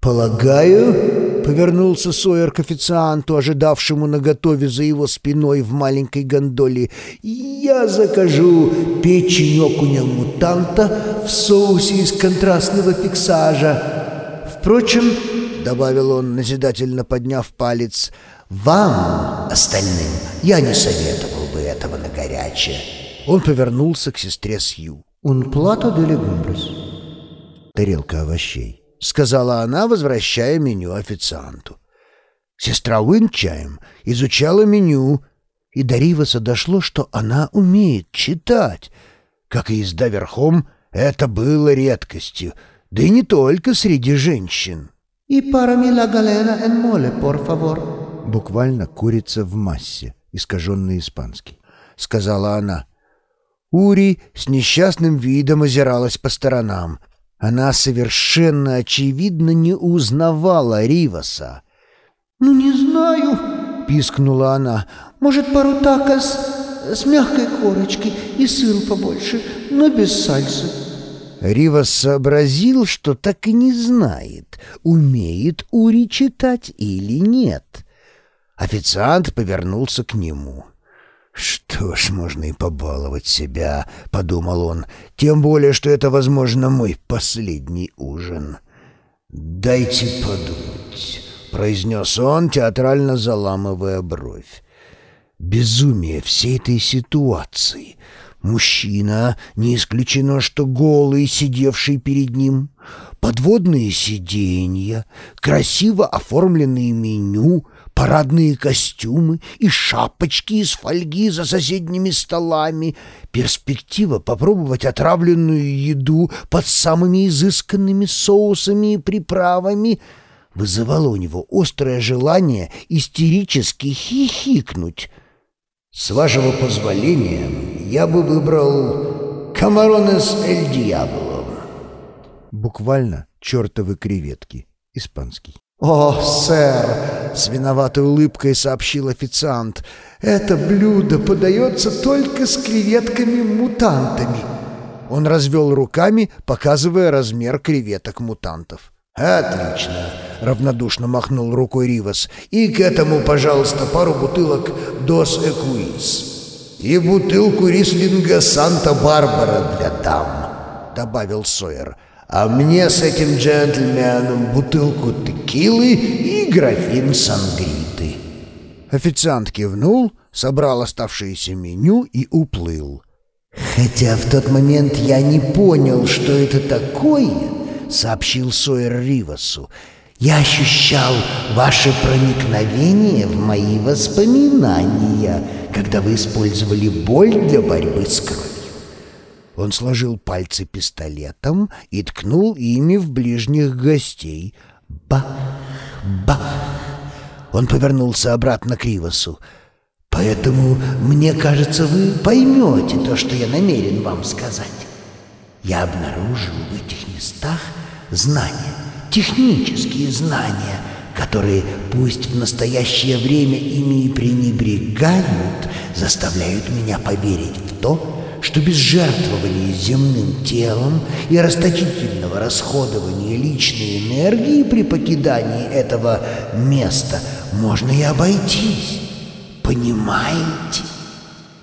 «Полагаю...» — повернулся Сойер к официанту, ожидавшему наготове за его спиной в маленькой гондоле. «Я закажу печень окуня-мутанта в соусе из контрастного фиксажа. Впрочем, — добавил он, назидательно подняв палец, — вам, остальным, я не советовал бы этого на горячее». Он повернулся к сестре Сью. «Un plato de legumbres». «Тарелка овощей», — сказала она, возвращая меню официанту. Сестра Уин чаем изучала меню, и до Риваса дошло, что она умеет читать. Как и езда верхом, это было редкостью, да и не только среди женщин. «И la galera en mole, por favor». Буквально курица в массе, искаженный испанский, — сказала она. Ури с несчастным видом озиралась по сторонам. Она совершенно очевидно не узнавала Риваса. «Ну, не знаю», — пискнула она. «Может, пару такос с мягкой корочкой и сыру побольше, но без сальсы». Ривас сообразил, что так и не знает, умеет Ури читать или нет. Официант повернулся к нему. «Что ж, можно и побаловать себя», — подумал он, — «тем более, что это, возможно, мой последний ужин». «Дайте подумать», — произнес он, театрально заламывая бровь. «Безумие всей этой ситуации. Мужчина, не исключено, что голый, сидевший перед ним, подводные сиденья, красиво оформленные меню — парадные костюмы и шапочки из фольги за соседними столами, перспектива попробовать отравленную еду под самыми изысканными соусами и приправами вызывала у него острое желание истерически хихикнуть. «С вашего позволения, я бы выбрал «Камаронес эль Диабло». Буквально чертовы креветки, испанский. «О, сэр!» — с виноватой улыбкой сообщил официант. «Это блюдо подается только с креветками-мутантами». Он развел руками, показывая размер креветок-мутантов. «Отлично!» — равнодушно махнул рукой Ривас. «И к этому, пожалуйста, пару бутылок «Дос Экуис». «И бутылку рислинга «Санта-Барбара» для дам», — добавил Сойер а мне с этим джентльменом бутылку текилы и графин сангриты». Официант кивнул, собрал оставшееся меню и уплыл. «Хотя в тот момент я не понял, что это такое», — сообщил Сойер Ривасу. «Я ощущал ваше проникновение в мои воспоминания, когда вы использовали боль для борьбы с кровью. Он сложил пальцы пистолетом и ткнул ими в ближних гостей. Ба! Ба! Он повернулся обратно к Ривасу. «Поэтому, мне кажется, вы поймете то, что я намерен вам сказать. Я обнаружил в этих местах знания, технические знания, которые, пусть в настоящее время ими и пренебрегают, заставляют меня поверить в то, что без жертвования земным телом и расточительного расходования личной энергии при покидании этого места можно и обойтись. Понимаете?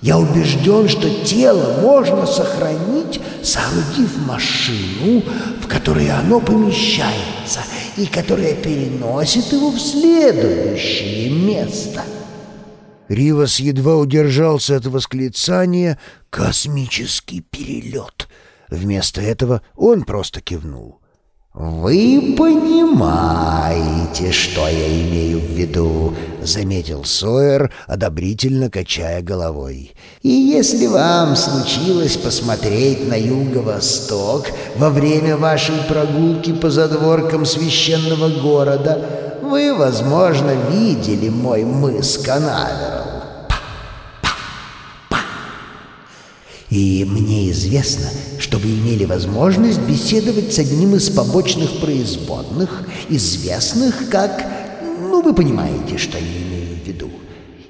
Я убежден, что тело можно сохранить, соорудив машину, в которой оно помещается и которая переносит его в следующее место. Ривас едва удержался от восклицания «Космический перелет!». Вместо этого он просто кивнул. «Вы понимаете, что я имею в виду», — заметил Сойер, одобрительно качая головой. «И если вам случилось посмотреть на юго-восток во время вашей прогулки по задворкам священного города, вы, возможно, видели мой мыс Канаверал. И мне известно, что вы имели возможность беседовать с одним из побочных производных, известных как... Ну, вы понимаете, что я имею в виду.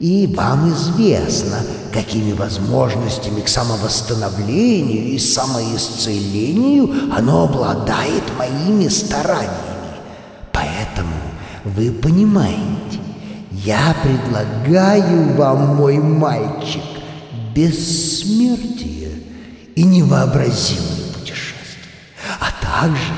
И вам известно, какими возможностями к самовосстановлению и самоисцелению оно обладает моими стараниями. вы понимаете, я предлагаю вам, мой мальчик, бессмертие и невообразимое путешествие, а также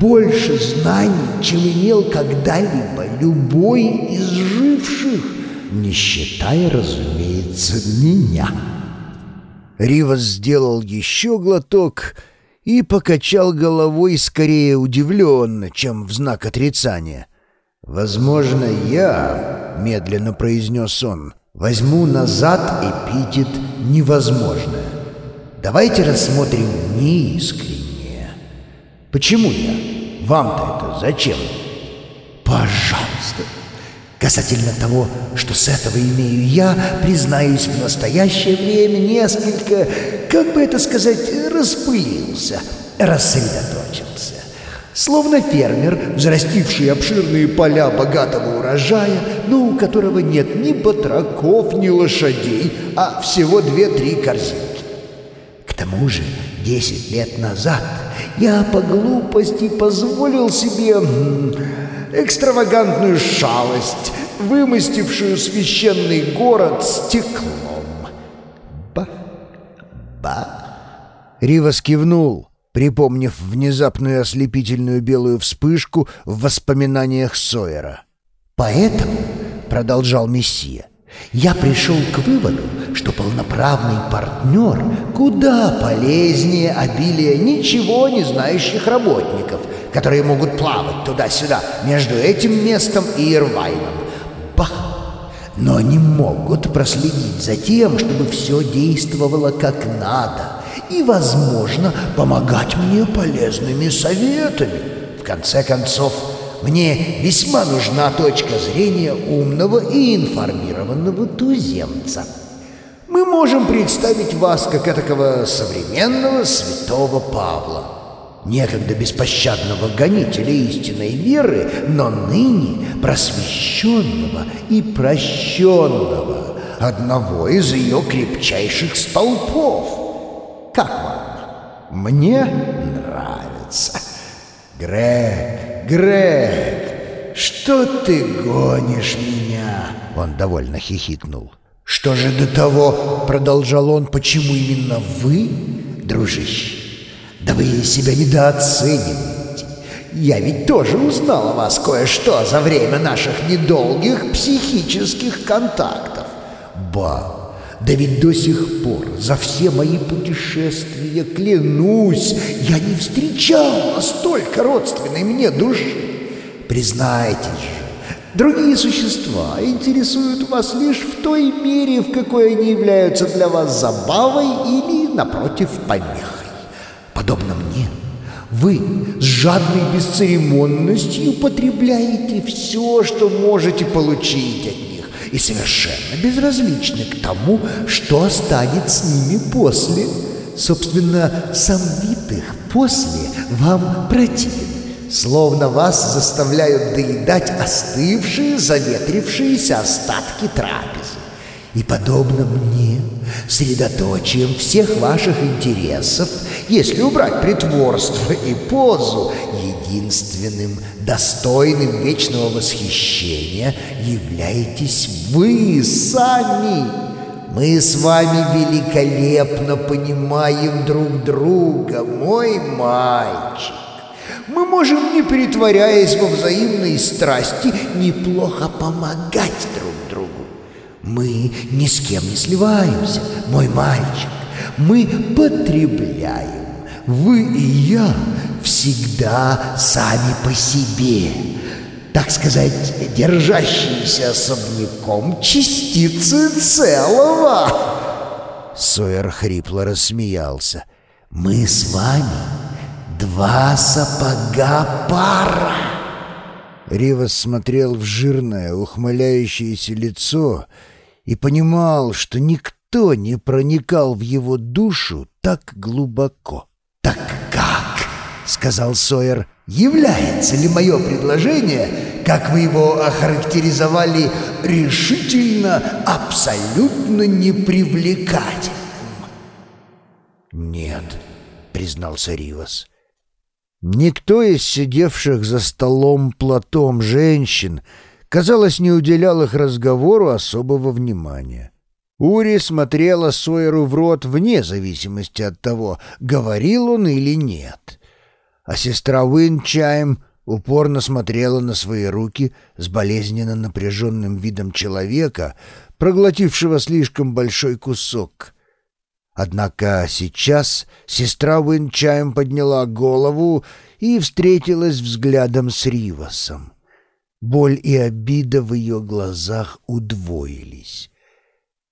больше знаний, чем имел когда-либо любой из живших, не считая, разумеется, меня. Ривас сделал еще глоток и покачал головой скорее удивленно, чем в знак отрицания. «Возможно, я, — медленно произнес он, — возьму назад эпитет «невозможное». Давайте рассмотрим неискреннее. Почему я? Вам-то это зачем? Пожалуйста, Касательно того, что с этого имею я, признаюсь, в настоящее время несколько, как бы это сказать, распылился, рассредоточился. Словно фермер, взрастивший обширные поля богатого урожая, но у которого нет ни батраков, ни лошадей, а всего две-три корзинки. К тому же, десять лет назад я по глупости позволил себе экстравагантную шалость, вымостившую священный город стеклом. Ба, ба. Ривас кивнул, припомнив внезапную ослепительную белую вспышку в воспоминаниях Сойера. «Поэтому», — продолжал Мессия, — «я пришел к выводу, что полноправный партнер куда полезнее обилия ничего не знающих работников — которые могут плавать туда-сюда между этим местом и Ирвайном. Бах! Но они могут проследить за тем, чтобы все действовало как надо и, возможно, помогать мне полезными советами. В конце концов, мне весьма нужна точка зрения умного и информированного туземца. Мы можем представить вас как этакого современного святого Павла некогда беспощадного гонителя истинной веры, но ныне просвещенного и прощенного, одного из ее крепчайших столпов. Мне нравится. Грег, Грег, что ты гонишь меня? Он довольно хихикнул. Что же до того, продолжал он, почему именно вы, дружище? Да вы себя недооцениваете. Я ведь тоже узнал о вас кое-что за время наших недолгих психических контактов. Ба, да ведь до сих пор за все мои путешествия, клянусь, я не встречал настолько родственной мне души. Признайтесь же, другие существа интересуют вас лишь в той мере, в какой они являются для вас забавой или, напротив, помехой подобно мне, вы с жадной бесцеремонностью потребляете все, что можете получить от них, и совершенно безразличны к тому, что останется с ними после. Собственно, сам вид их после вам противен, словно вас заставляют доедать остывшие, заветрившиеся остатки трапезы. И подобно мне, средоточием всех ваших интересов, если убрать притворство и позу, единственным достойным вечного восхищения являетесь вы сами. Мы с вами великолепно понимаем друг друга, мой мальчик. Мы можем, не притворяясь во взаимной страсти, неплохо помогать друг другу. Мы ни с кем не сливаемся, мой мальчик. Мы потребляем. Вы и я всегда сами по себе. Так сказать, держащиеся особняком частицы целого. Сойер хрипло рассмеялся. Мы с вами два сапога пара. Ривас смотрел в жирное, ухмыляющееся лицо и понимал, что никто не проникал в его душу так глубоко. «Так как?» — сказал Сойер. «Является ли мое предложение, как вы его охарактеризовали, решительно, абсолютно непривлекательным?» «Нет», — признался Ривас. Никто из сидевших за столом платом женщин, казалось, не уделял их разговору особого внимания. Ури смотрела Сойеру в рот вне зависимости от того, говорил он или нет. А сестра Уинчайм упорно смотрела на свои руки с болезненно напряженным видом человека, проглотившего слишком большой кусок. Однако сейчас сестра Уинчайм подняла голову и встретилась взглядом с Ривасом. Боль и обида в ее глазах удвоились.